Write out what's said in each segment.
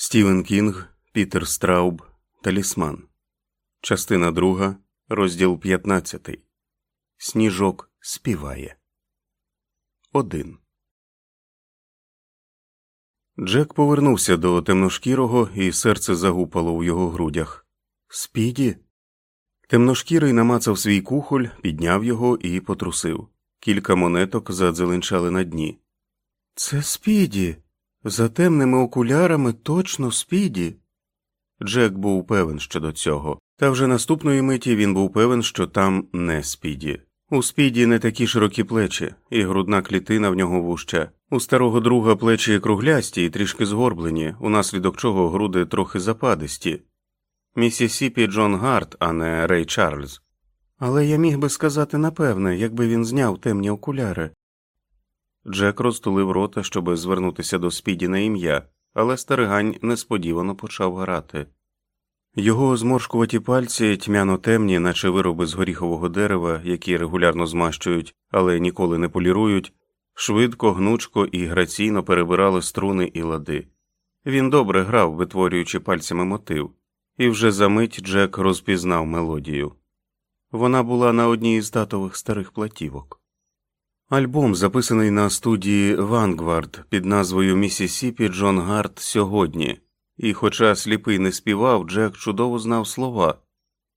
Стівен Кінг, Пітер Страуб, Талісман. Частина друга, розділ 15. Сніжок співає. Один. Джек повернувся до темношкірого, і серце загупало у його грудях. Спіді. Темношкірий намацав свій кухоль, підняв його і потрусив. Кілька монеток задзеленчали на дні. Це Спіді. За темними окулярами точно Спіді. Джек був певен щодо цього, та вже наступної миті він був певен, що там не Спіді. У Спіді не такі широкі плечі, і грудна клітина в нього вужча. У старого друга плечі круглясті і трішки згорблені, унаслідок чого груди трохи западисті. Місісіпі Джон Гарт, а не Рей Чарльз. Але я міг би сказати напевне, якби він зняв темні окуляри. Джек розтулив рота, щоб звернутися до спіді на ім'я, але старигань несподівано почав грати. Його зморшкуваті пальці тьмяно темні, наче вироби з горіхового дерева, які регулярно змащують, але ніколи не полірують, швидко, гнучко і граційно перебирали струни і лади. Він добре грав, витворюючи пальцями мотив, і вже за мить Джек розпізнав мелодію. Вона була на одній із татових старих платівок. Альбом, записаний на студії Вангвард під назвою Місісіпі Джон Гарт сьогодні, і, хоча сліпий не співав, Джек чудово знав слова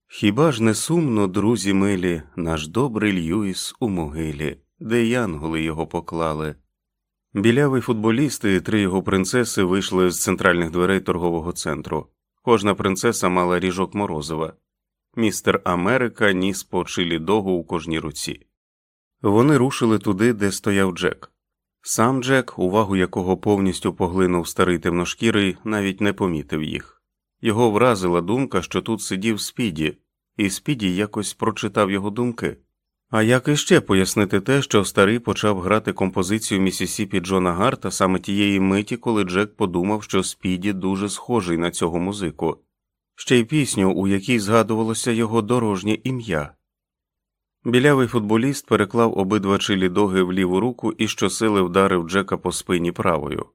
Хіба ж не сумно, друзі милі, наш добрий Льюіс у могилі, де янголи його поклали. Білявий футболіст і три його принцеси вийшли з центральних дверей торгового центру. Кожна принцеса мала ріжок морозива. Містер Америка ніс по чилі догу у кожній руці. Вони рушили туди, де стояв Джек. Сам Джек, увагу якого повністю поглинув старий темношкірий, навіть не помітив їх. Його вразила думка, що тут сидів Спіді, і Спіді якось прочитав його думки. А як іще пояснити те, що старий почав грати композицію Місісіпі Джона Гарта саме тієї миті, коли Джек подумав, що Спіді дуже схожий на цього музику, ще й пісню, у якій згадувалося його дорожнє ім'я. Білявий футболіст переклав обидва чилі доги в ліву руку і щосили вдарив Джека по спині правою.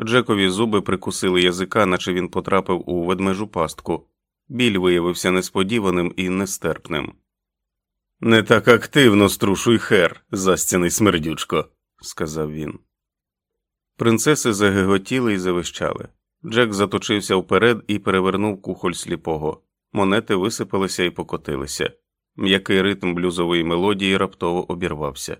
Джекові зуби прикусили язика, наче він потрапив у ведмежу пастку. Біль виявився несподіваним і нестерпним. Не так активно струшуй хер, застяний смердючко, сказав він. Принцеси загиготіли і завищали. Джек заточився вперед і перевернув кухоль сліпого. Монети висипалися і покотилися. М'який ритм блюзової мелодії раптово обірвався.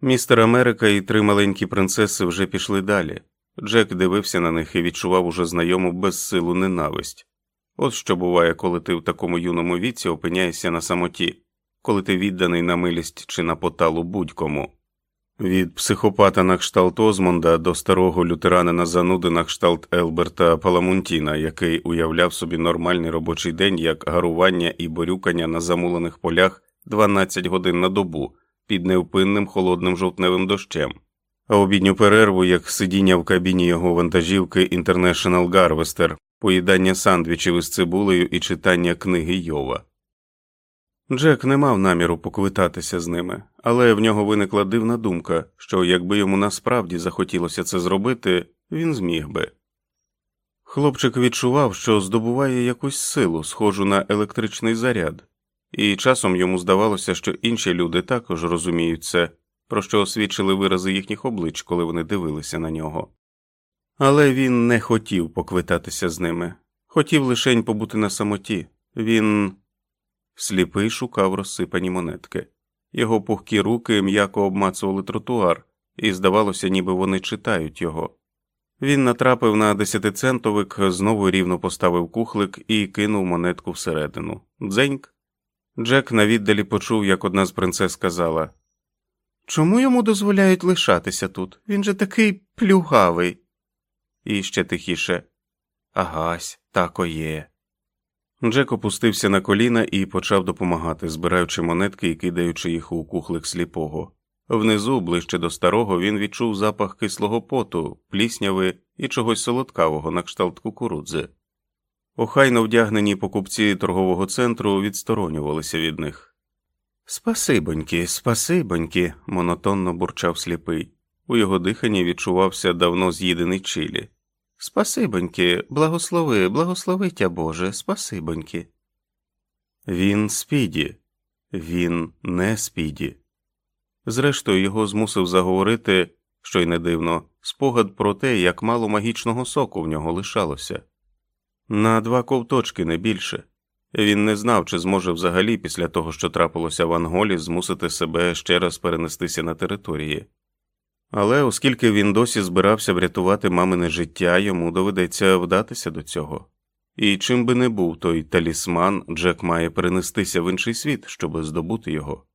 Містер Америка і три маленькі принцеси вже пішли далі. Джек дивився на них і відчував уже знайому безсилу ненависть. От що буває, коли ти в такому юному віці опиняєшся на самоті, коли ти відданий на милість чи на поталу будь-кому. Від психопата на кшталт Озмонда до старого лютеранина зануди на кшталт Елберта Паламунтіна, який уявляв собі нормальний робочий день як гарування і борюкання на замулених полях 12 годин на добу під невпинним холодним жовтневим дощем, а обідню перерву як сидіння в кабіні його вантажівки International Гарвестер, поїдання сандвічів із цибулею і читання книги Йова. Джек не мав наміру поквитатися з ними, але в нього виникла дивна думка, що якби йому насправді захотілося це зробити, він зміг би. Хлопчик відчував, що здобуває якусь силу, схожу на електричний заряд, і часом йому здавалося, що інші люди також розуміють це, про що освідчили вирази їхніх облич, коли вони дивилися на нього. Але він не хотів поквитатися з ними, хотів лишень побути на самоті. Він. Сліпий шукав розсипані монетки. Його пухкі руки м'яко обмацували тротуар, і здавалося, ніби вони читають його. Він натрапив на десятицентовик, знову рівно поставив кухлик і кинув монетку всередину. Дзеньк. Джек на віддалі почув, як одна з принцес сказала Чому йому дозволяють лишатися тут? Він же такий плюгавий. І ще тихіше. Агась, тако є. Джек опустився на коліна і почав допомагати, збираючи монетки і кидаючи їх у кухлик сліпого. Внизу, ближче до старого, він відчув запах кислого поту, плісняви і чогось солодкавого на кшталт кукурудзи. Охайно вдягнені покупці торгового центру відсторонювалися від них. Спасибоньки, спасибоньки, монотонно бурчав сліпий. У його диханні відчувався давно з'їдений чилі. Спасибоньки, благослови, благослови тя Боже, спасибоньки. Він спіді, він не спіді. Зрештою, його змусив заговорити, що й не дивно, спогад про те, як мало магічного соку в нього лишалося. На два ковточки не більше. Він не знав, чи зможе взагалі після того, що трапилося в Анголі, змусити себе ще раз перенестися на території. Але оскільки він досі збирався врятувати мамине життя, йому доведеться вдатися до цього. І чим би не був той талісман, Джек має перенестися в інший світ, щоб здобути його.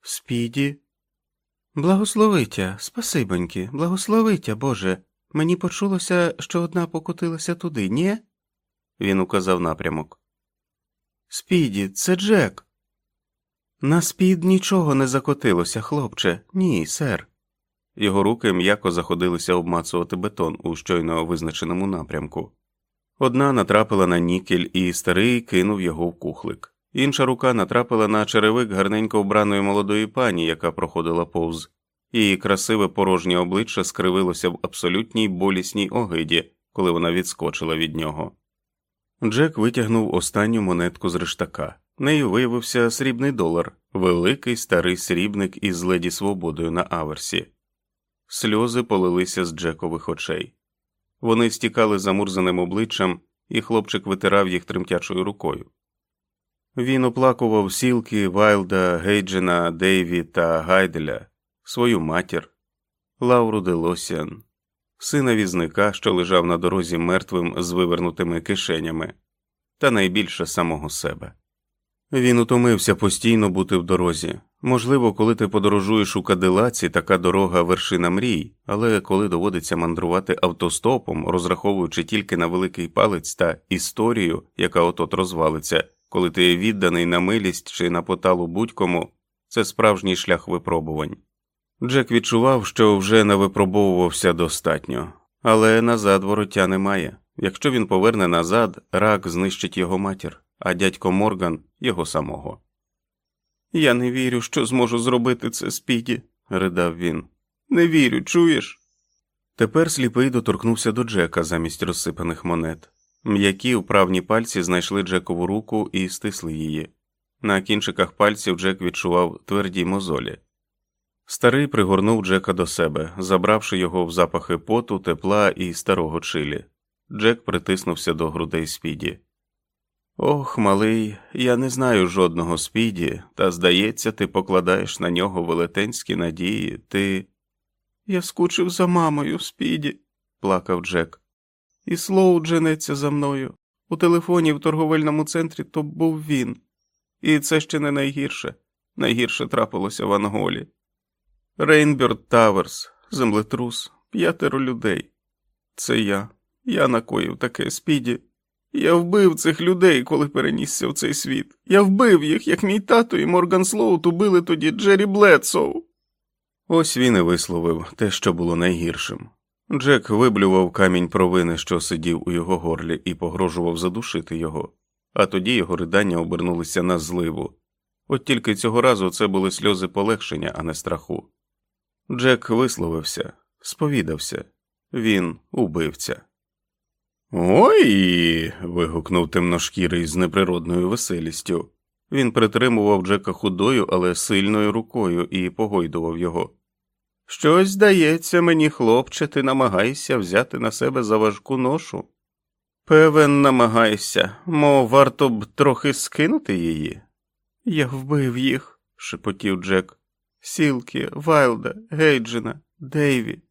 Спіді. Благословиття, спасибоньки, благословиття, Боже. Мені почулося, що одна покотилася туди, ні? Він указав напрямок. Спіді, це Джек. На спід нічого не закотилося, хлопче. Ні, сер. Його руки м'яко заходилися обмацувати бетон у щойно визначеному напрямку. Одна натрапила на нікель, і старий кинув його в кухлик, інша рука натрапила на черевик гарненько вбраної молодої пані, яка проходила повз, її красиве порожнє обличчя скривилося в абсолютній болісній огиді, коли вона відскочила від нього. Джек витягнув останню монетку з рештака. Нею виявився срібний долар, великий старий срібник із леді свободою на аверсі. Сльози полилися з Джекових очей. Вони стікали замурзаним обличчям, і хлопчик витирав їх тремтячою рукою. Він оплакував сілки Вайлда, Гейджена, Дейві та Гайделя, свою матір, Лауру Делосіан, сина візника, що лежав на дорозі мертвим з вивернутими кишенями, та найбільше самого себе. Він утомився постійно бути в дорозі. Можливо, коли ти подорожуєш у кадилаці, така дорога вершина мрій, але коли доводиться мандрувати автостопом, розраховуючи тільки на великий палець та історію, яка отот розвалиться, коли ти відданий на милість чи на поталу будь-кому, це справжній шлях випробувань. Джек відчував, що вже не випробовувався достатньо, але назад вороття немає. Якщо він поверне назад, рак знищить його матір, а дядько Морган його самого. Я не вірю, що зможу зробити це спіді, ридав він. Не вірю, чуєш? Тепер сліпий доторкнувся до Джека замість розсипаних монет. М'які вправні пальці знайшли Джекову руку і стисли її. На кінчиках пальців Джек відчував тверді мозолі. Старий пригорнув Джека до себе, забравши його в запахи поту, тепла і старого чилі. Джек притиснувся до грудей спіді. Ох, малий, я не знаю жодного спіді, та, здається, ти покладаєш на нього велетенські надії, ти. Я скучив за мамою, спіді, плакав Джек. І Слоу дженеться за мною. У телефоні в торговельному центрі то був він. І це ще не найгірше. Найгірше трапилося в Анголі. Рейнберд Тауерс, землетрус, п'ятеро людей. Це я. Я накоїв таке, Спіді. Я вбив цих людей, коли перенісся в цей світ. Я вбив їх, як мій тато і Морган Слоут убили тоді Джері Бледсоу. Ось він і висловив те, що було найгіршим. Джек виблював камінь провини, що сидів у його горлі, і погрожував задушити його, а тоді його ридання обернулися на зливу. От тільки цього разу це були сльози полегшення, а не страху. Джек висловився, сповідався він убивця. Ой. вигукнув темношкірий з неприродною веселістю. Він притримував Джека худою, але сильною рукою і погойдував його. Щось здається мені, хлопче, ти намагаєшся взяти на себе заважку ношу. Певен, намагайся, мов варто б трохи скинути її. Я вбив їх, шепотів Джек. Сілки, Вайлда, Гейджена, Дейві.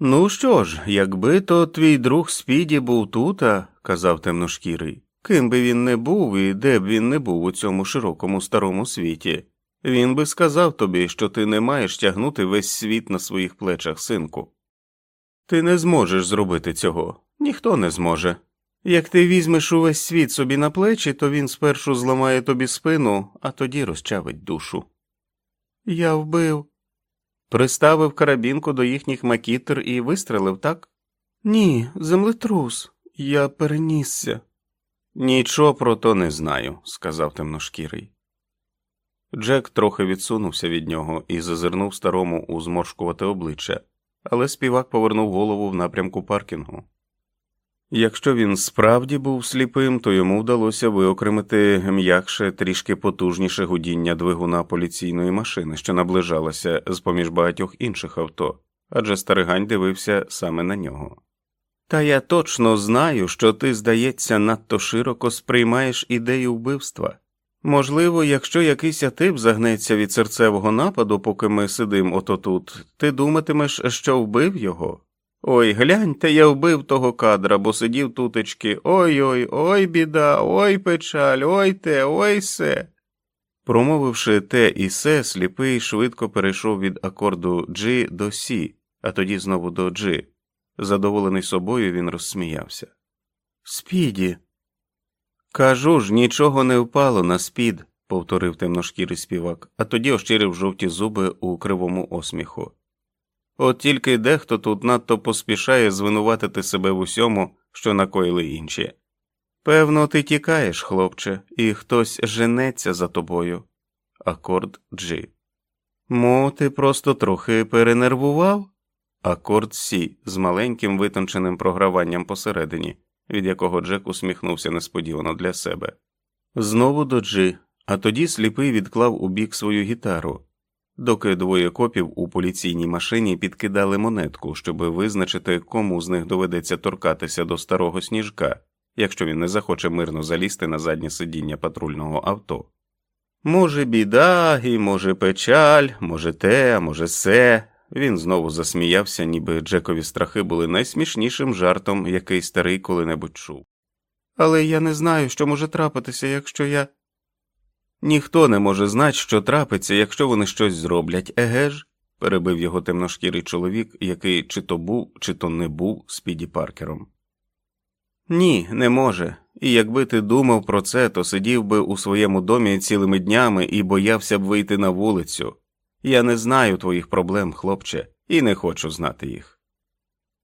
Ну що ж, якби то твій друг Спіді був тут, казав темношкірий, ким би він не був і де б він не був у цьому широкому старому світі, він би сказав тобі, що ти не маєш тягнути весь світ на своїх плечах, синку. Ти не зможеш зробити цього, ніхто не зможе. Як ти візьмеш увесь світ собі на плечі, то він спершу зламає тобі спину, а тоді розчавить душу. Я вбив. Приставив карабінку до їхніх макітер і вистрелив, так? Ні, землетрус, я перенісся. Нічого про то не знаю, сказав темношкірий. Джек трохи відсунувся від нього і зазирнув старому у зморшкувате обличчя, але співак повернув голову в напрямку паркінгу. Якщо він справді був сліпим, то йому вдалося виокремити м'якше трішки потужніше гудіння двигуна поліційної машини, що наближалася з поміж багатьох інших авто, адже старигань дивився саме на нього. Та я точно знаю, що ти, здається, надто широко сприймаєш ідею вбивства. Можливо, якщо якийсь тип загнеться від серцевого нападу, поки ми сидимо ото тут, ти думатимеш, що вбив його? Ой, гляньте, я вбив того кадра, бо сидів тутечки. Ой ой, ой, біда, ой печаль, ой те, ой се. Промовивши те і се, сліпий швидко перейшов від акорду G до Сі, а тоді знову до G. Задоволений собою, він розсміявся. Спіді. Кажу ж, нічого не впало на спід, повторив темношкірий співак, а тоді ощирив жовті зуби у кривому осміху. От тільки дехто тут надто поспішає звинуватити себе в усьому, що накоїли інші. Певно, ти тікаєш, хлопче, і хтось женеться за тобою. Акорд G. Мо, ти просто трохи перенервував? Акорд Сі з маленьким витонченим програванням посередині, від якого Джек усміхнувся несподівано для себе. Знову до Джи, а тоді сліпий відклав у бік свою гітару, доки двоє копів у поліційній машині підкидали монетку, щоб визначити, кому з них доведеться торкатися до старого сніжка, якщо він не захоче мирно залізти на заднє сидіння патрульного авто. Може, біда, і може печаль, може те, а може се. Він знову засміявся, ніби Джекові страхи були найсмішнішим жартом, який старий коли-небудь чув. Але я не знаю, що може трапитися, якщо я. Ніхто не може знати, що трапиться, якщо вони щось зроблять, еге ж? перебив його темношкірий чоловік, який чи то був, чи то не був Спіді Паркером. Ні, не може. І якби ти думав про це, то сидів би у своєму домі цілими днями і боявся б вийти на вулицю. Я не знаю твоїх проблем, хлопче, і не хочу знати їх.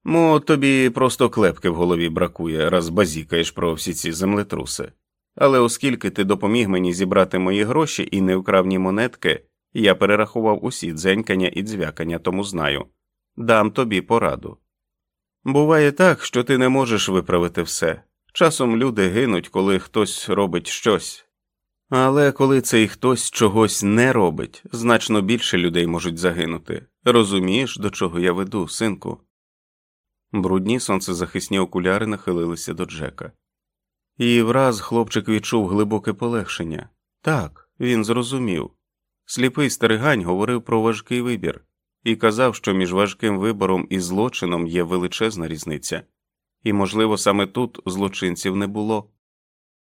Мо тобі просто клепки в голові бракує, раз базікаєш про всі ці землетруси. Але оскільки ти допоміг мені зібрати мої гроші і не вкрав монетки, я перерахував усі дзенькання і дзвякання, тому знаю дам тобі пораду. Буває так, що ти не можеш виправити все. Часом люди гинуть, коли хтось робить щось. Але коли цей хтось чогось не робить, значно більше людей можуть загинути. Розумієш, до чого я веду, синку? Брудні сонцезахисні окуляри нахилилися до Джека. І враз хлопчик відчув глибоке полегшення. Так, він зрозумів. Сліпий старигань говорив про важкий вибір і казав, що між важким вибором і злочином є величезна різниця, і, можливо, саме тут злочинців не було.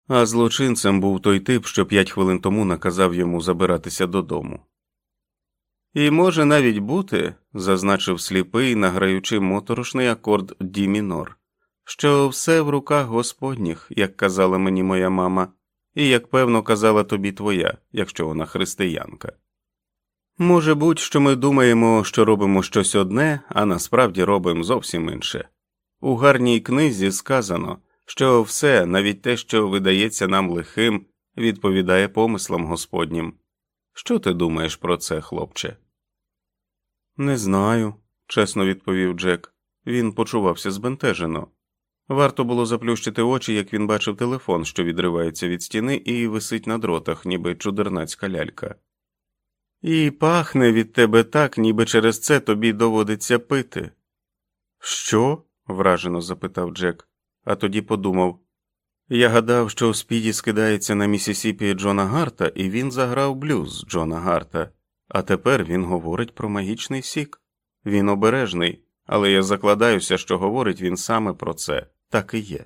А злочинцем був той тип, що п'ять хвилин тому наказав йому забиратися додому. І може навіть бути, зазначив сліпий, награючи моторошний акорд Ді мінор, що все в руках Господніх, як казала мені моя мама, і як певно казала тобі твоя, якщо вона християнка. Може бути, що ми думаємо, що робимо щось одне, а насправді робимо зовсім інше. У гарній книзі сказано, що все, навіть те, що видається нам лихим, відповідає помислам Господнім. Що ти думаєш про це, хлопче? Не знаю, чесно відповів Джек. Він почувався збентежено. Варто було заплющити очі, як він бачив телефон, що відривається від стіни і висить на дротах, ніби чудернацька лялька. І пахне від тебе так, ніби через це тобі доводиться пити. Що? вражено запитав Джек, а тоді подумав. Я гадав, що спіді скидається на Місісіпі Джона Гарта, і він заграв блюз Джона Гарта, а тепер він говорить про магічний сік. Він обережний, але я закладаюся, що говорить він саме про це, так і є.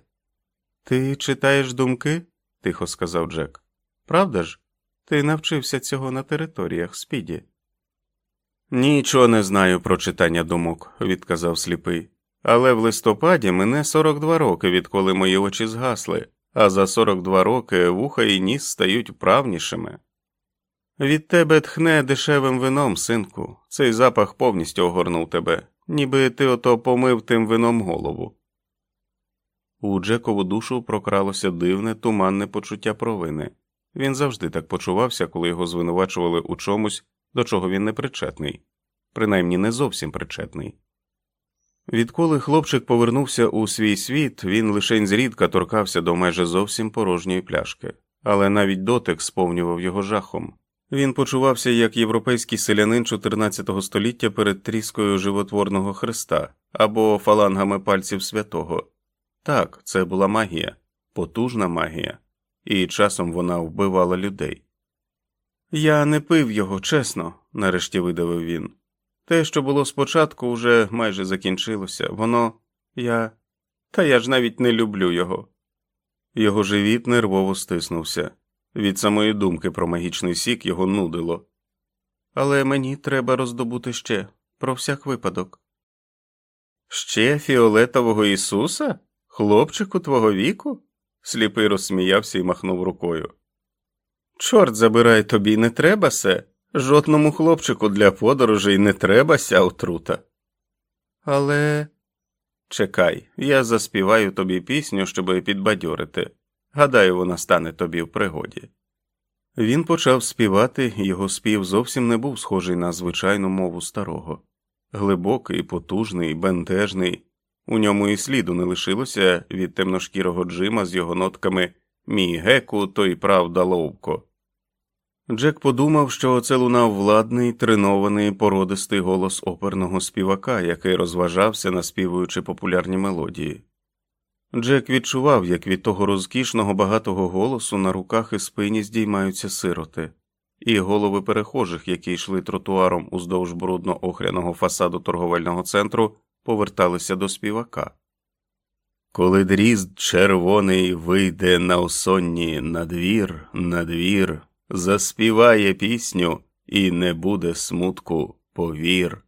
Ти читаєш думки? тихо сказав Джек. Правда ж? Ти навчився цього на територіях спіді. Нічого не знаю про читання думок, відказав сліпий. Але в листопаді мене 42 роки, відколи мої очі згасли, а за 42 роки вуха і ніс стають вправнішими. Від тебе тхне дешевим вином, синку, цей запах повністю огорнув тебе, ніби ти ото помив тим вином голову. У Джекову душу прокралося дивне, туманне почуття провини. Він завжди так почувався, коли його звинувачували у чомусь, до чого він не причетний, принаймні не зовсім причетний. Відколи хлопчик повернувся у свій світ, він лише зрідка торкався до майже зовсім порожньої пляшки, але навіть дотик сповнював його жахом. Він почувався як європейський селянин 14 століття перед тріскою животворного хреста або фалангами пальців святого. Так, це була магія, потужна магія, і часом вона вбивала людей. Я не пив його, чесно, нарешті видавив він. Те, що було спочатку, вже майже закінчилося, воно я. Та я ж навіть не люблю його. Його живіт нервово стиснувся. Від самої думки про магічний сік його нудило. Але мені треба роздобути ще, про всяк випадок. Ще фіолетового Ісуса? Хлопчику твого віку? Сліпий розсміявся і махнув рукою. Чорт забирай тобі, не треба се. Жодному хлопчику для подорожей не треба ся отрута. Але чекай, я заспіваю тобі пісню, щоб підбадьорити. Гадаю, вона стане тобі в пригоді. Він почав співати, його спів зовсім не був схожий на звичайну мову старого, глибокий, потужний, бентежний. У ньому і сліду не лишилося від темношкірого Джима з його нотками Мій геку, то й правда ловко. Джек подумав, що це лунав владний, тренований, породистий голос оперного співака, який розважався, наспівуючи популярні мелодії. Джек відчував, як від того розкішного багатого голосу на руках і спині здіймаються сироти, і голови перехожих, які йшли тротуаром уздовж брудно охряного фасаду торговельного центру, поверталися до співака. Коли дрізд червоний вийде на осонні надвір, надвір, заспіває пісню і не буде смутку, повір.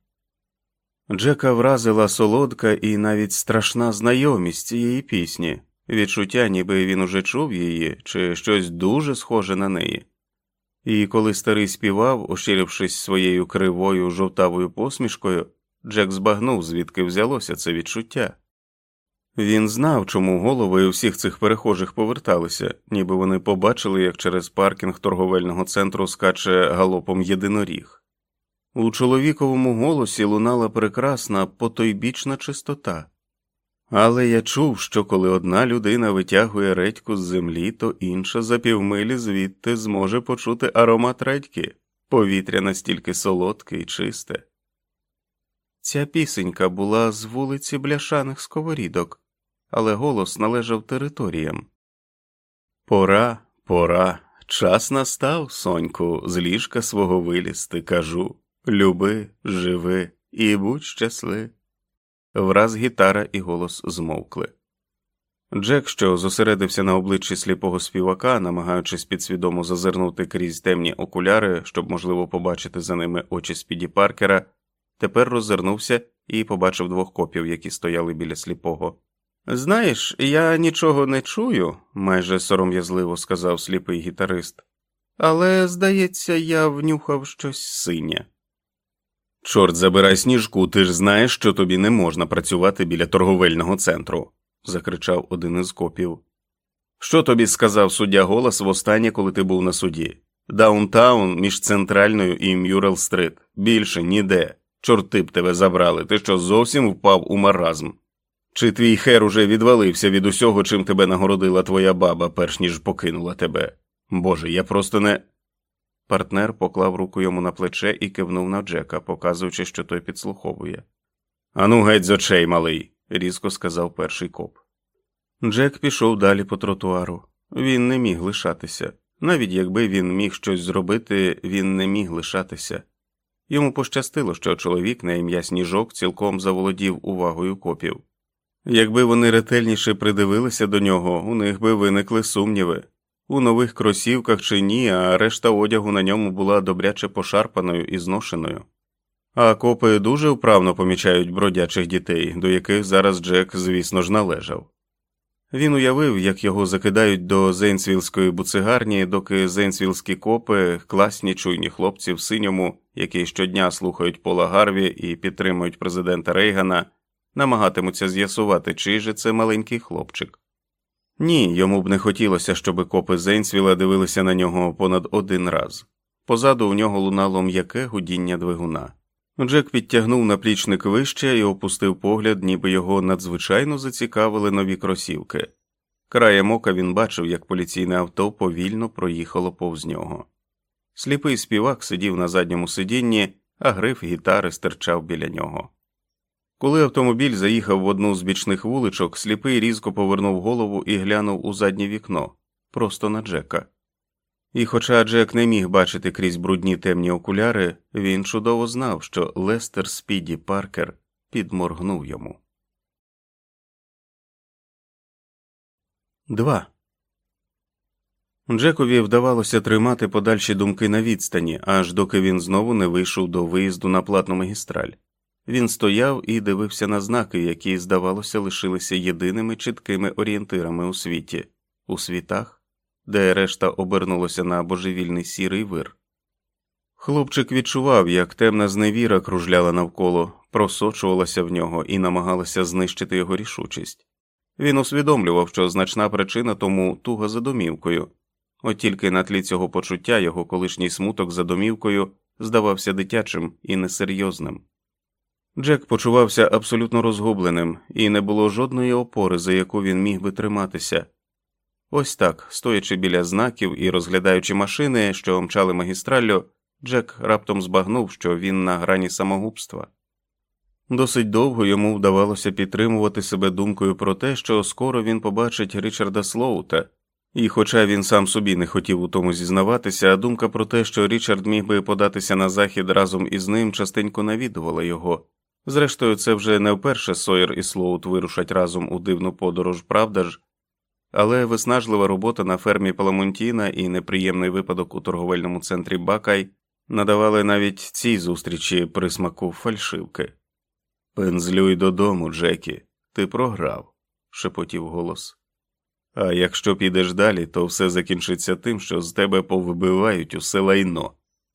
Джека вразила солодка і навіть страшна знайомість цієї пісні, відчуття, ніби він уже чув її, чи щось дуже схоже на неї. І коли старий співав, ощирившись своєю кривою жовтавою посмішкою, Джек збагнув, звідки взялося це відчуття. Він знав, чому голови усіх цих перехожих поверталися, ніби вони побачили, як через паркінг торговельного центру скаче галопом єдиноріг. У чоловіковому голосі лунала прекрасна потойбічна чистота, але я чув, що коли одна людина витягує редьку з землі, то інша за півмилі звідти зможе почути аромат редьки, повітря настільки солодке і чисте. Ця пісенька була з вулиці бляшаних сковорідок, але голос належав територіям. Пора, пора, час настав, соньку, з ліжка свого вилізти, кажу. Люби, живи і будь щаслив. Враз гітара і голос змовкли. Джек, що зосередився на обличчі сліпого співака, намагаючись підсвідомо зазирнути крізь темні окуляри, щоб можливо побачити за ними очі Спіді Паркера, тепер роззирнувся і побачив двох копів, які стояли біля сліпого. Знаєш, я нічого не чую, майже сором'язливо сказав сліпий гітарист, але, здається, я внюхав щось синє. Чорт забирай сніжку, ти ж знаєш, що тобі не можна працювати біля торговельного центру, закричав один із копів. Що тобі сказав суддя голос востаннє, коли ти був на суді? Даунтаун між центральною і Мюрел Стрит. Більше ніде. Чорти б тебе забрали, ти що зовсім впав у маразм. Чи твій хер уже відвалився від усього, чим тебе нагородила твоя баба, перш ніж покинула тебе? Боже, я просто не. Партнер поклав руку йому на плече і кивнув на Джека, показуючи, що той підслуховує. Ану, геть з очей, малий, різко сказав перший коп. Джек пішов далі по тротуару. Він не міг лишатися. Навіть якби він міг щось зробити, він не міг лишатися. Йому пощастило, що чоловік на ім'я Сніжок цілком заволодів увагою копів. Якби вони ретельніше придивилися до нього, у них би виникли сумніви у нових кросівках чи ні, а решта одягу на ньому була добряче пошарпаною і зношеною. А копи дуже вправно помічають бродячих дітей, до яких зараз Джек, звісно ж, належав. Він уявив, як його закидають до Зейнсвілської буцигарні, доки зейнсвілські копи, класні чуйні хлопці в синьому, які щодня слухають Пола Гарві і підтримують президента Рейгана, намагатимуться з'ясувати, чий же це маленький хлопчик. Ні, йому б не хотілося, щоб копи Зейнсвіла дивилися на нього понад один раз. Позаду у нього лунало м'яке гудіння двигуна. Джек підтягнув наплічник вище і опустив погляд, ніби його надзвичайно зацікавили нові кросівки. Краєм ока він бачив, як поліційне авто повільно проїхало повз нього. Сліпий співак сидів на задньому сидінні, а гриф гітари стирчав біля нього. Коли автомобіль заїхав в одну з бічних вуличок, сліпий різко повернув голову і глянув у заднє вікно, просто на Джека. І, хоча Джек не міг бачити крізь брудні темні окуляри, він чудово знав, що Лестер Спіді Паркер підморгнув йому. 2. Джекові вдавалося тримати подальші думки на відстані, аж доки він знову не вийшов до виїзду на платну магістраль. Він стояв і дивився на знаки, які, здавалося, лишилися єдиними чіткими орієнтирами у світі, у світах, де решта обернулося на божевільний сірий вир. Хлопчик відчував, як темна зневіра кружляла навколо, просочувалася в нього і намагалася знищити його рішучість. Він усвідомлював, що значна причина тому туга за домівкою, от тільки на тлі цього почуття його колишній смуток за домівкою здавався дитячим і несерйозним. Джек почувався абсолютно розгубленим, і не було жодної опори, за яку він міг би триматися. Ось так, стоячи біля знаків і розглядаючи машини, що мчали магістраллю, Джек раптом збагнув, що він на грані самогубства. Досить довго йому вдавалося підтримувати себе думкою про те, що скоро він побачить Річарда Слоута, і, хоча він сам собі не хотів у тому зізнаватися, думка про те, що Річард міг би податися на захід разом із ним, частенько навідувала його. Зрештою, це вже не вперше Сойер і Слоут вирушать разом у дивну подорож, правда ж, але виснажлива робота на фермі Паламонтіна і неприємний випадок у торговельному центрі Бакай надавали навіть цій зустрічі присмаку фальшивки. Пензлюй додому, Джекі, ти програв, шепотів голос. А якщо підеш далі, то все закінчиться тим, що з тебе повибивають усе лайно,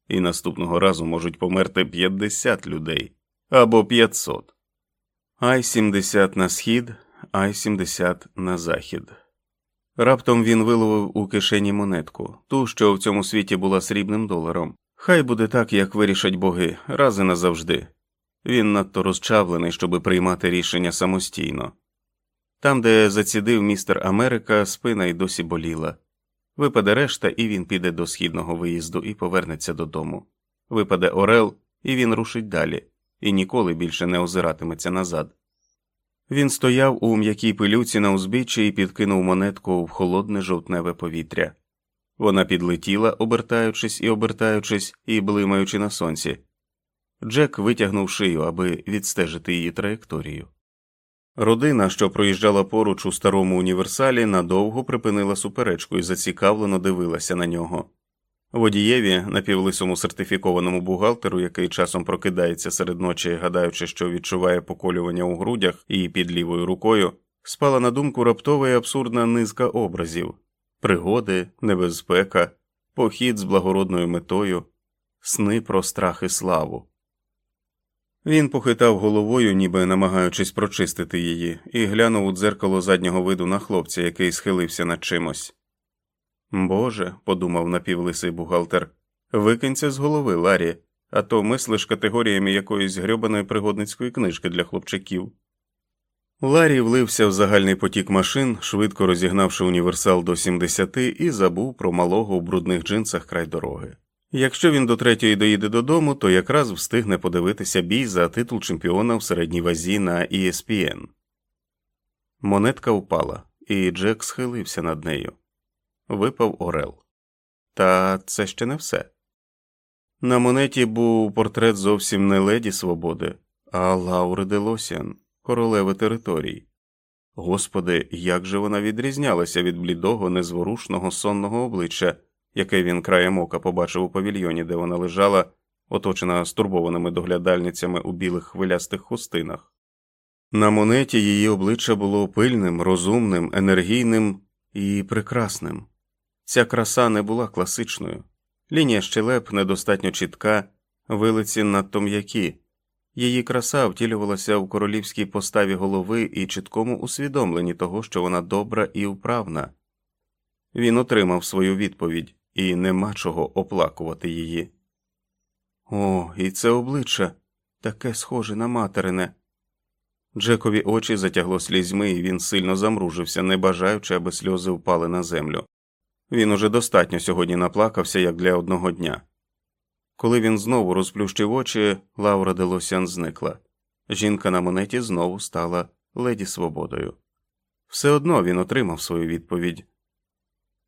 і наступного разу можуть померти 50 людей або 500. Ай 70 на схід, ай 70 на захід. Раптом він виловив у кишені монетку, ту, що в цьому світі була срібним доларом. Хай буде так, як вирішать боги, раз і назавжди. Він надто розчавлений, щоб приймати рішення самостійно. Там, де зацідив містер Америка, спина й досі боліла. Випаде решта, і він піде до східного виїзду і повернеться додому. Випаде Орел, і він рушить далі, і ніколи більше не озиратиметься назад. Він стояв у м'якій пилюці на узбіччі і підкинув монетку в холодне жовтневе повітря. Вона підлетіла, обертаючись і обертаючись і блимаючи на сонці. Джек витягнув шию, аби відстежити її траєкторію. Родина, що проїжджала поруч у старому універсалі, надовго припинила суперечку і зацікавлено дивилася на нього. Водієві, напівлисому сертифікованому бухгалтеру, який часом прокидається серед ночі, гадаючи, що відчуває поколювання у грудях і під лівою рукою, спала на думку раптова і абсурдна низка образів пригоди, небезпека, похід з благородною метою, сни про страх і славу. Він похитав головою, ніби намагаючись прочистити її, і глянув у дзеркало заднього виду на хлопця, який схилився над чимось. Боже, подумав напівлисий бухгалтер, викинься з голови, Ларі, а то мислиш категоріями якоїсь грьобаної пригодницької книжки для хлопчаків. Ларі влився в загальний потік машин, швидко розігнавши універсал до 70 і забув про малого у брудних джинсах край дороги. Якщо він до третьої доїде додому, то якраз встигне подивитися бій за титул чемпіона в середній вазі на ESPN. Монетка впала, і Джек схилився над нею. Випав Орел. Та це ще не все. На монеті був портрет зовсім не леді свободи, а Лаури Делосіан, королеви територій. Господи, як же вона відрізнялася від блідого, незворушного сонного обличчя яке він краєм ока побачив у павільйоні, де вона лежала, оточена стурбованими доглядальницями у білих хвилястих хустинах. На монеті її обличчя було пильним, розумним, енергійним і прекрасним. Ця краса не була класичною, лінія щелеп недостатньо чітка, вилиці надто м'які. Її краса втілювалася в королівській поставі голови і чіткому усвідомленні того, що вона добра і вправна. Він отримав свою відповідь і нема чого оплакувати її. О, і це обличчя таке схоже на материне. Джекові очі затягло слізьми, і він сильно замружився, не бажаючи, аби сльози впали на землю. Він уже достатньо сьогодні наплакався, як для одного дня. Коли він знову розплющив очі, Лаура Делосян зникла. Жінка на монеті знову стала леді свободою. Все одно він отримав свою відповідь.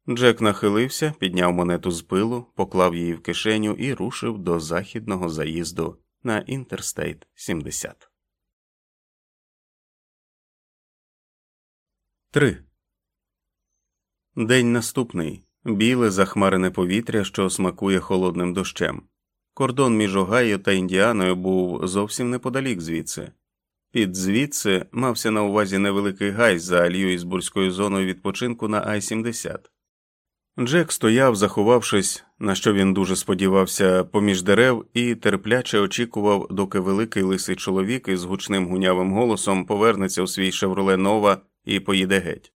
Джек нахилився, підняв монету з пилу, поклав її в кишеню і рушив до західного заїзду на Інтерстейт 70. 3. День наступний біле захмарене повітря, що смакує холодним дощем. Кордон між Огайо та Індіаною був зовсім неподалік звідси. Під звідси мався на увазі невеликий гай за Льюісбурзькою зоною відпочинку на Ай 70 Джек стояв, заховавшись, на що він дуже сподівався, поміж дерев, і терпляче очікував, доки великий лисий чоловік із гучним гунявим голосом повернеться у свій шевроле Нова і поїде геть.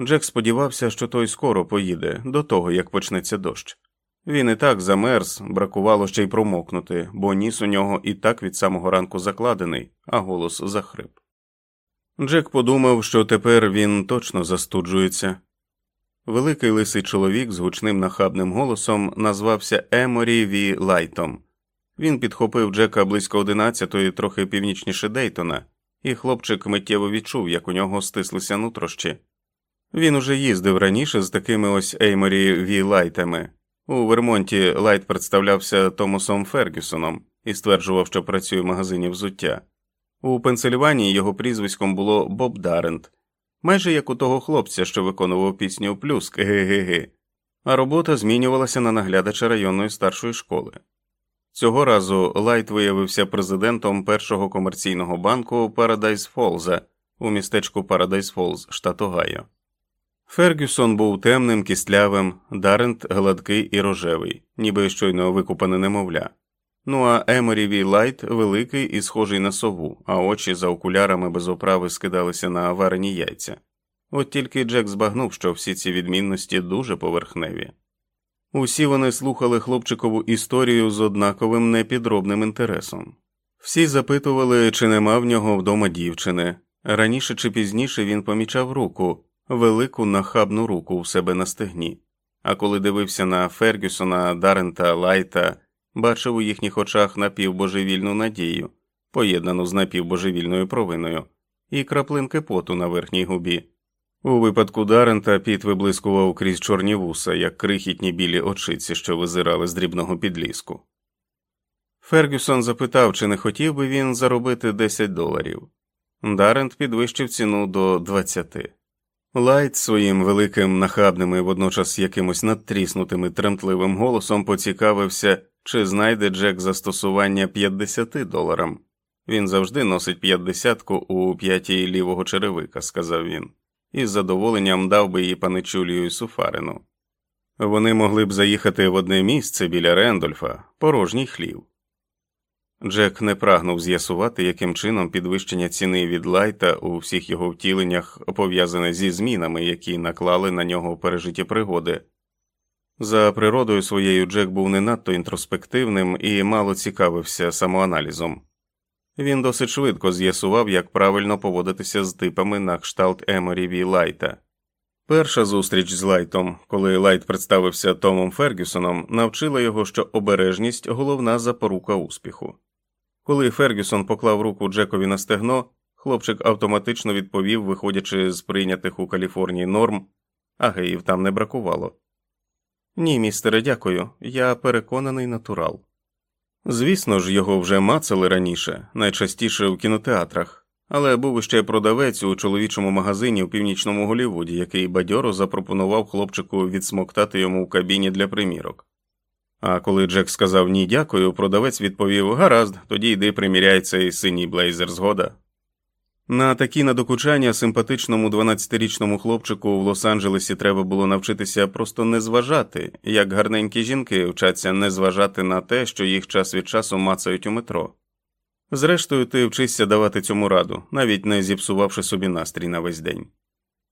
Джек сподівався, що той скоро поїде, до того як почнеться дощ. Він і так замерз, бракувало ще й промокнути, бо ніс у нього і так від самого ранку закладений, а голос захрип. Джек подумав, що тепер він точно застуджується. Великий лисий чоловік з гучним нахабним голосом назвався Еморі Ві Лайтом. Він підхопив Джека близько одинадцятої, трохи північніше Дейтона, і хлопчик миттєво відчув, як у нього стислися нутрощі. Він уже їздив раніше з такими ось Ейморі Ві Лайтами. У Вермонті Лайт представлявся Томасом Фергюсоном і стверджував, що працює в магазині взуття. У Пенсильванії його прізвиськом було Боб Дарент, майже як у того хлопця, що виконував пісню Плюск ге-ге-ге, а робота змінювалася на наглядача районної старшої школи. Цього разу Лайт виявився президентом першого комерційного банку Парадайз Фолза у містечку Парадайз Фолз, штат Огайо. Фергюсон був темним, кістлявим, Дарент гладкий і рожевий, ніби щойно викупане немовля. Ну а Еморі Лайт великий і схожий на сову, а очі за окулярами без оправи скидалися на варені яйця. От тільки Джек збагнув, що всі ці відмінності дуже поверхневі. Усі вони слухали хлопчикову історію з однаковим непідробним інтересом. Всі запитували, чи нема в нього вдома дівчини. Раніше чи пізніше він помічав руку, велику нахабну руку у себе на стегні, а коли дивився на Фергюсона, Дарента, Лайта, бачив у їхніх очах напівбожевільну надію, поєднану з напівбожевільною провиною, і краплинки поту на верхній губі. У випадку Дарента піт виблискував крізь чорні вуса, як крихітні білі очиці, що визирали з дрібного підліску. Фергюсон запитав, чи не хотів би він заробити 10 доларів. Дарент підвищив ціну до 20. Лайт своїм великим нахабним і водночас якимось надтріснутим і тремтливим голосом поцікавився, чи знайде Джек застосування 50 доларам. Він завжди носить п'ятдесятку у п'яті лівого черевика, сказав він, і з задоволенням дав би її паничу Люїсу Фаррену. Вони могли б заїхати в одне місце біля Рендольфа, порожній хлів. Джек не прагнув з'ясувати, яким чином підвищення ціни від Лайта у всіх його втіленнях пов'язане зі змінами, які наклали на нього пережиті пригоди. За природою своєю Джек був не надто інтроспективним і мало цікавився самоаналізом. Він досить швидко з'ясував, як правильно поводитися з типами на кшталт Еморі Ві Лайта. Перша зустріч з Лайтом, коли Лайт представився Томом Фергюсоном, навчила його, що обережність головна запорука успіху. Коли Фергюсон поклав руку Джекові на стегно, хлопчик автоматично відповів, виходячи з прийнятих у Каліфорнії норм, а геїв там не бракувало. Ні, містере, дякую, я переконаний натурал. Звісно ж, його вже мацали раніше, найчастіше в кінотеатрах, але був іще продавець у чоловічому магазині в північному Голівуді, який бадьоро запропонував хлопчику відсмоктати йому в кабіні для примірок. А коли Джек сказав ні, дякую, продавець відповів Гаразд, тоді йди приміряй цей синій блейзер згода. На такі надокучання симпатичному 12-річному хлопчику в Лос-Анджелесі треба було навчитися просто не зважати, як гарненькі жінки вчаться не зважати на те, що їх час від часу мацають у метро. Зрештою, ти вчишся давати цьому раду, навіть не зіпсувавши собі настрій на весь день.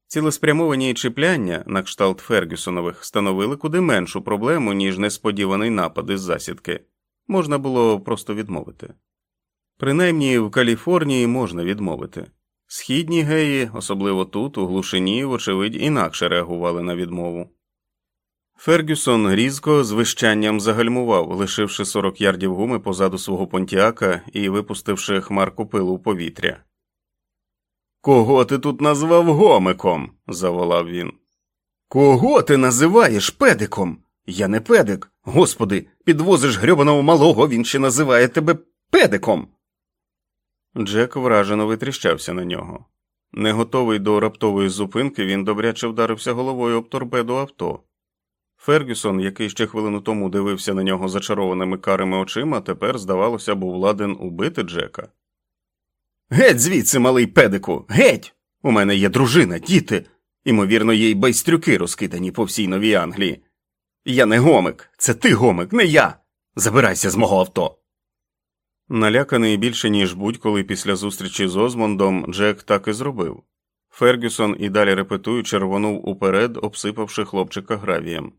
Цілеспрямовані чіпляння на кшталт Фергюсонових становили куди меншу проблему, ніж несподіваний напад із засідки, можна було просто відмовити. Принаймні в Каліфорнії можна відмовити. Східні геї, особливо тут, у глушині, вочевидь, інакше реагували на відмову. Фергюсон різко з вищанням загальмував, лишивши 40 ярдів гуми позаду свого понтіака і випустивши хмарку пилу в повітря. Кого ти тут назвав гомиком? заволав він. Кого ти називаєш педиком? Я не педик. Господи, підвозиш грьобаного малого, він ще називає тебе педиком. Джек вражено витріщався на нього. Не готовий до раптової зупинки, він добряче вдарився головою об торпеду авто. Фергюсон, який ще хвилину тому дивився на нього зачарованими карими очима, тепер, здавалося, був ладен убити Джека. Геть звідси, малий педику, геть! У мене є дружина, діти. Імовірно, є й байстрюки розкидані по всій новій Англії. Я не гомик, це ти гомик, не я. Забирайся з мого авто. Наляканий більше, ніж будь-коли після зустрічі з Озмондом, Джек так і зробив. Фергюсон і далі репетуючи рвонув уперед, обсипавши хлопчика гравієм.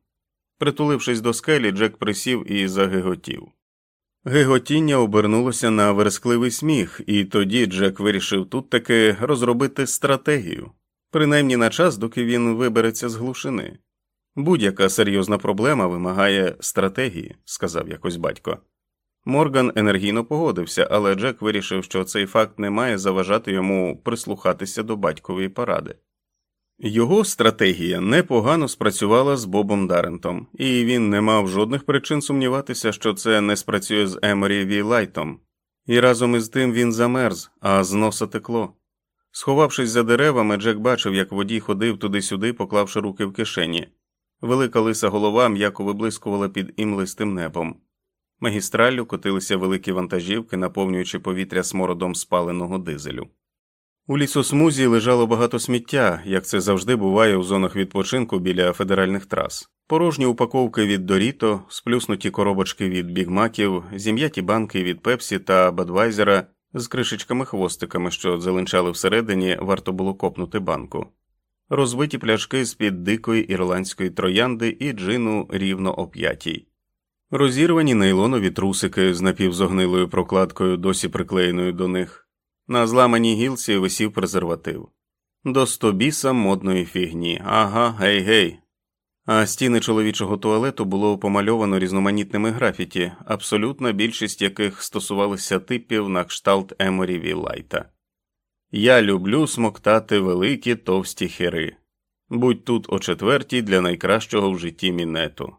Притулившись до скелі, Джек присів і загиготів. Гиготіння обернулося на верескливий сміх, і тоді Джек вирішив тут таки розробити стратегію, принаймні на час, доки він вибереться з глушини. Будь-яка серйозна проблема вимагає стратегії, сказав якось батько. Морган енергійно погодився, але Джек вирішив, що цей факт не має заважати йому прислухатися до батькової поради. Його стратегія непогано спрацювала з Бобом Дарентом, і він не мав жодних причин сумніватися, що це не спрацює з Еморі Ві Лайтом, і разом із тим він замерз, а з носа текло. Сховавшись за деревами, Джек бачив, як водій ходив туди-сюди, поклавши руки в кишені. Велика лиса голова м'яко виблискувала під імлистим небом. Магістраллю котилися великі вантажівки, наповнюючи повітря смородом спаленого дизелю. У лісосмузі лежало багато сміття, як це завжди буває у зонах відпочинку біля федеральних трас, порожні упаковки від Доріто, сплюснуті коробочки від бігмаків, зім'яті банки від пепсі та бадвайзера з кришечками-хвостиками, що зеленчали всередині, варто було копнути банку, розбиті пляшки з під дикої ірландської троянди і джину рівно о п'ятій. Розірвані нейлонові трусики з напівзогнилою прокладкою, досі приклеєною до них. На зламаній гілці висів презерватив. До стобіса модної фігні. Ага, гей гей. А стіни чоловічого туалету було помальовано різноманітними графіті, абсолютна більшість яких стосувалися типів на кшталт Еморі Вілайта. Я люблю смоктати великі товсті хери. Будь тут о четвертій для найкращого в житті мінету.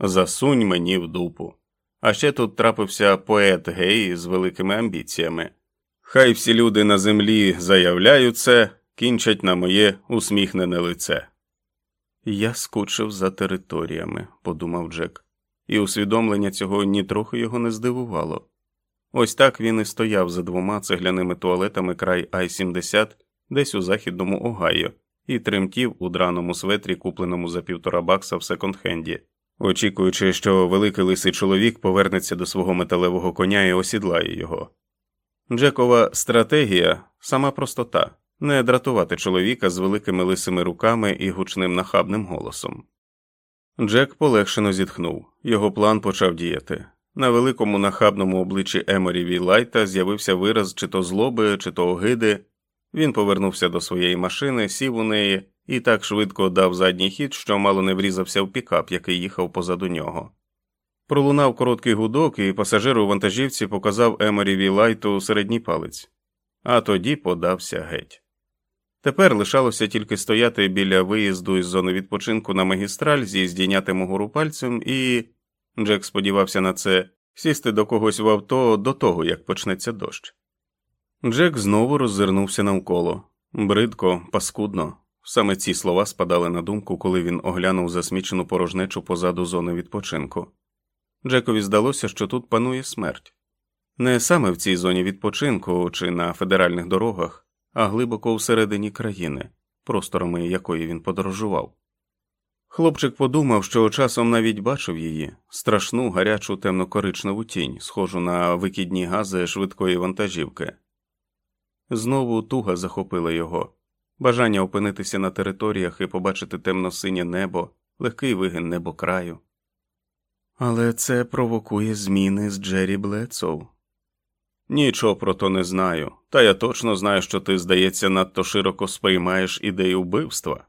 Засунь мені в дупу. А ще тут трапився поет гей з великими амбіціями. Хай всі люди на землі заявляють це, кінчать на моє усміхнене лице. Я скучив за територіями, подумав Джек, і усвідомлення цього нітрохи його не здивувало. Ось так він і стояв за двома цегляними туалетами край Ай 70 десь у західному Огайо, і тремтів у драному светрі, купленому за півтора бакса в секонд-хенді, очікуючи, що великий лисий чоловік повернеться до свого металевого коня і осідлає його. Джекова стратегія сама простота не дратувати чоловіка з великими лисими руками і гучним нахабним голосом. Джек полегшено зітхнув, його план почав діяти. На великому нахабному обличчі Еморі Вілайта з'явився вираз чи то злоби, чи то огиди. Він повернувся до своєї машини, сів у неї і так швидко дав задній хід, що мало не врізався в пікап, який їхав позаду нього. Пролунав короткий гудок, і пасажир у вантажівці показав Еморі Вілайту середній палець, а тоді подався геть. Тепер лишалося тільки стояти біля виїзду із зони відпочинку на магістраль зі здійнятим угору пальцем, і Джек сподівався на це сісти до когось в авто до того, як почнеться дощ. Джек знову роззирнувся навколо бридко, паскудно. Саме ці слова спадали на думку, коли він оглянув засмічену порожнечу позаду зони відпочинку. Джекові здалося, що тут панує смерть. Не саме в цій зоні відпочинку чи на федеральних дорогах, а глибоко всередині країни, просторами якої він подорожував. Хлопчик подумав, що часом навіть бачив її страшну гарячу темно-коричневу тінь, схожу на викидні гази швидкої вантажівки. Знову туга захопила його бажання опинитися на територіях і побачити темно-синє небо, легкий вигин – але це провокує зміни з Джері Блецов. Нічого про то не знаю, та я точно знаю, що ти, здається, надто широко сприймаєш ідею вбивства.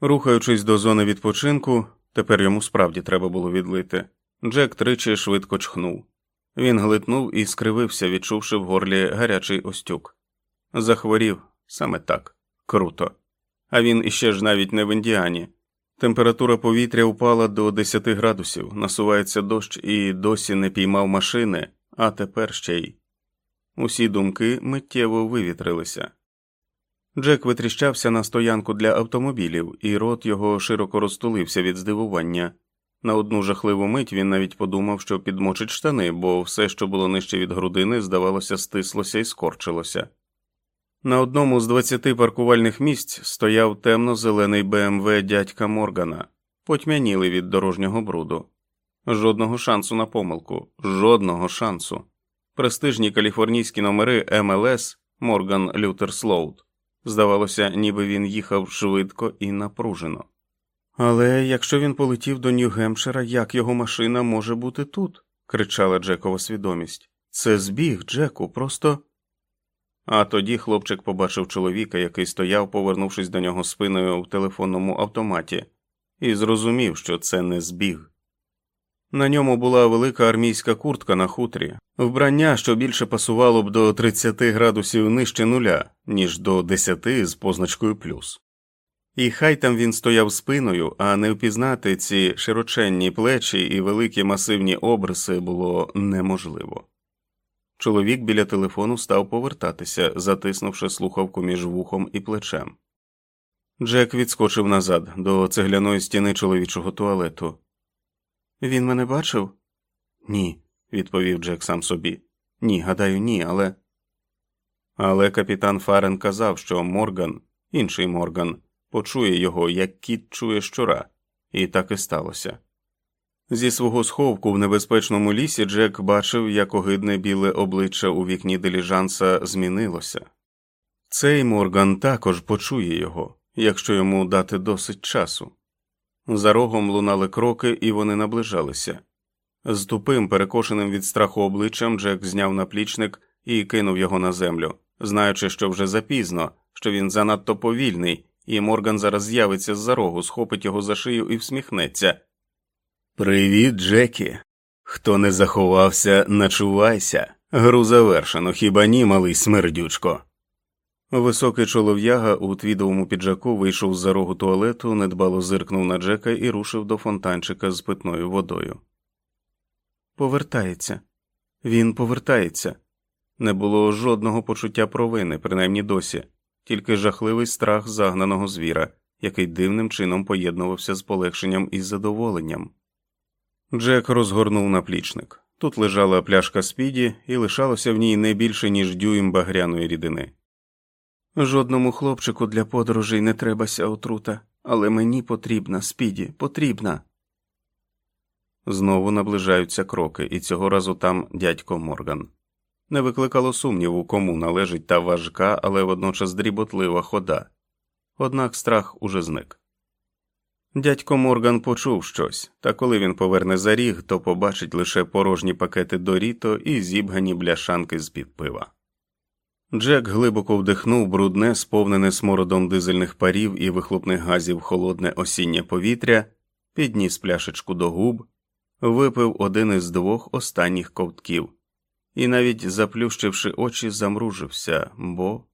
Рухаючись до зони відпочинку, тепер йому справді треба було відлити. Джек тричі швидко чхнув. Він глитнув і скривився, відчувши в горлі гарячий остюк. Захворів саме так, круто. А він іще ж навіть не в Індіані. Температура повітря упала до 10 градусів, насувається дощ і досі не піймав машини, а тепер ще й. Усі думки миттєво вивітрилися. Джек витріщався на стоянку для автомобілів, і рот його широко розтулився від здивування. На одну жахливу мить він навіть подумав, що підмочить штани, бо все, що було нижче від грудини, здавалося, стислося і скорчилося. На одному з двадцяти паркувальних місць стояв темно-зелений БМВ дядька Моргана, потьмянілий від дорожнього бруду. Жодного шансу на помилку, жодного шансу. Престижні каліфорнійські номери МЛС Морган Лютер Слоуд. Здавалося, ніби він їхав швидко і напружено. Але якщо він полетів до Нью-Гемпшира, як його машина може бути тут? кричала Джекова свідомість. Це збіг, Джеку, просто. А тоді хлопчик побачив чоловіка, який стояв, повернувшись до нього спиною в телефонному автоматі, і зрозумів, що це не збіг. На ньому була велика армійська куртка на хутрі, вбрання, що більше пасувало б до 30 градусів нижче нуля, ніж до 10 з позначкою плюс. І хай там він стояв спиною, а не впізнати ці широченні плечі і великі масивні обриси було неможливо. Чоловік біля телефону став повертатися, затиснувши слухавку між вухом і плечем. Джек відскочив назад до цегляної стіни чоловічого туалету. Він мене бачив? Ні, відповів Джек сам собі. Ні, гадаю, ні, але. Але капітан Фарен казав, що Морган, інший Морган, почує його, як кіт чує щура, і так і сталося. Зі свого сховку в небезпечному лісі Джек бачив, як огидне біле обличчя у вікні диліжанса змінилося. Цей Морган також почує його, якщо йому дати досить часу. За рогом лунали кроки, і вони наближалися. З тупим, перекошеним від страху обличчям Джек зняв наплічник і кинув його на землю, знаючи, що вже запізно, що він занадто повільний, і Морган зараз з'явиться з за рогу, схопить його за шию і всміхнеться. Привіт, Джекі. Хто не заховався, начувайся. Гру завершено, хіба ні, малий смердючко. Високий чолов'яга у твідовому піджаку вийшов з за рогу туалету, недбало зиркнув на Джека і рушив до фонтанчика з питною водою. Повертається, він повертається. Не було жодного почуття провини, принаймні досі, тільки жахливий страх загнаного звіра, який дивним чином поєднувався з полегшенням і задоволенням. Джек розгорнув наплічник. Тут лежала пляшка спіді, і лишалося в ній не більше, ніж дюйм багряної рідини. Жодному хлопчику для подорожей не требася отрута, але мені потрібна, спіді, потрібна. Знову наближаються кроки, і цього разу там дядько Морган. Не викликало сумніву, кому належить та важка, але водночас дріботлива хода. Однак страх уже зник. Дядько Морган почув щось, та коли він поверне за ріг, то побачить лише порожні пакети доріто і зібгані бляшанки з під пива. Джек глибоко вдихнув брудне, сповнене смородом дизельних парів і вихлопних газів холодне осіннє повітря, підніс пляшечку до губ, випив один із двох останніх ковтків і, навіть заплющивши очі, замружився, бо